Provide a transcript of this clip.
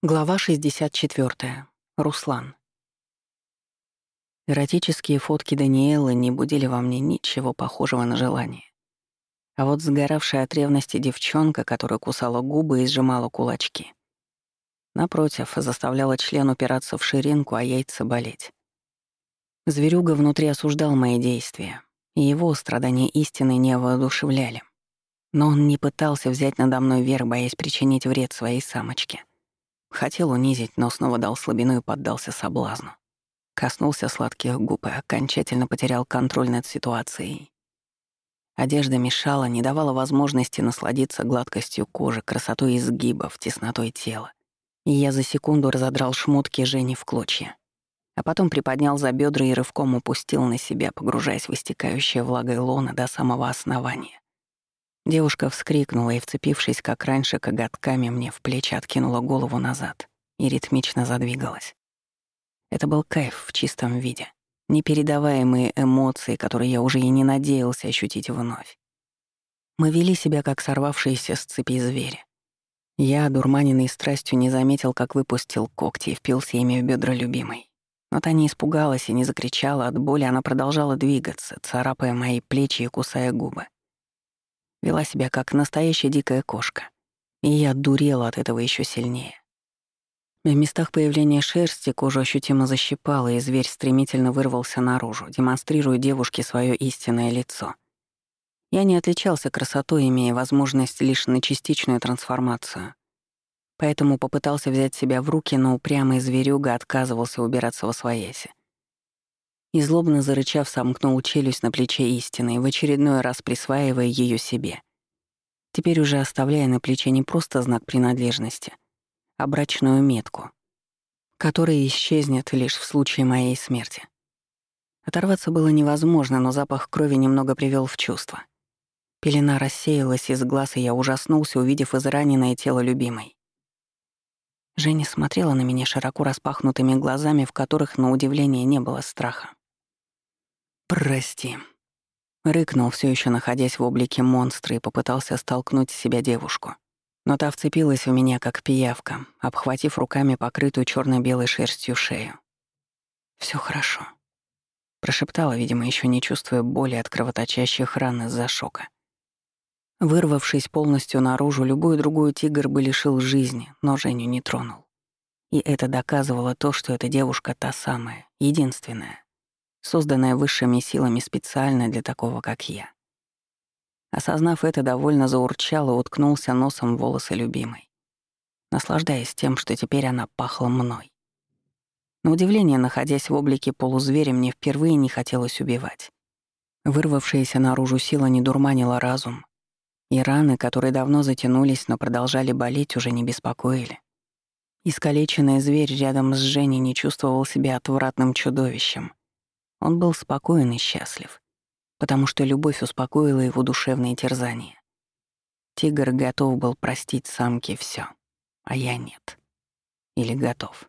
Глава 64. Руслан. Эротические фотки Даниэлы не будили во мне ничего похожего на желание. А вот сгоравшая от ревности девчонка, которая кусала губы и сжимала кулачки, напротив, заставляла член упираться в ширинку, а яйца болеть. Зверюга внутри осуждал мои действия, и его страдания истины не воодушевляли. Но он не пытался взять надо мной верх, боясь причинить вред своей самочке. Хотел унизить, но снова дал слабину и поддался соблазну. Коснулся сладких губ и окончательно потерял контроль над ситуацией. Одежда мешала, не давала возможности насладиться гладкостью кожи, красотой изгибов, теснотой тела. И я за секунду разодрал шмотки Жени в клочья. А потом приподнял за бедра и рывком упустил на себя, погружаясь в истекающее влагой лона до самого основания. Девушка вскрикнула и, вцепившись, как раньше, коготками мне в плечи откинула голову назад и ритмично задвигалась. Это был кайф в чистом виде, непередаваемые эмоции, которые я уже и не надеялся ощутить вновь. Мы вели себя, как сорвавшиеся с цепи звери. Я, дурманенный страстью, не заметил, как выпустил когти и впился ими в бедра любимой. Но та не испугалась и не закричала от боли, она продолжала двигаться, царапая мои плечи и кусая губы. Вела себя как настоящая дикая кошка. И я дурела от этого еще сильнее. В местах появления шерсти кожу ощутимо защипала, и зверь стремительно вырвался наружу, демонстрируя девушке свое истинное лицо. Я не отличался красотой, имея возможность лишь на частичную трансформацию. Поэтому попытался взять себя в руки, но упрямый зверюга отказывался убираться во свояси. И злобно зарычав, сомкнул челюсть на плече истины, в очередной раз присваивая ее себе. Теперь уже оставляя на плече не просто знак принадлежности, а брачную метку, которая исчезнет лишь в случае моей смерти. Оторваться было невозможно, но запах крови немного привел в чувство. Пелена рассеялась из глаз, и я ужаснулся, увидев израненное тело любимой. Женя смотрела на меня широко распахнутыми глазами, в которых, на удивление, не было страха. «Прости», — рыкнул, все еще находясь в облике монстра, и попытался столкнуть с себя девушку. Но та вцепилась в меня, как пиявка, обхватив руками покрытую черно белой шерстью шею. Все хорошо», — прошептала, видимо, еще не чувствуя боли от кровоточащих ран из-за шока. Вырвавшись полностью наружу, любую другую тигр бы лишил жизни, но Женю не тронул. И это доказывало то, что эта девушка та самая, единственная созданная высшими силами специально для такого, как я. Осознав это, довольно заурчал и уткнулся носом в волосы любимой, наслаждаясь тем, что теперь она пахла мной. На удивление, находясь в облике полузверя, мне впервые не хотелось убивать. Вырвавшаяся наружу сила не дурманила разум, и раны, которые давно затянулись, но продолжали болеть, уже не беспокоили. Искалеченный зверь рядом с Женей не чувствовал себя отвратным чудовищем, он был спокоен и счастлив, потому что любовь успокоила его душевные терзания. Тигр готов был простить самке все, а я нет. Или готов.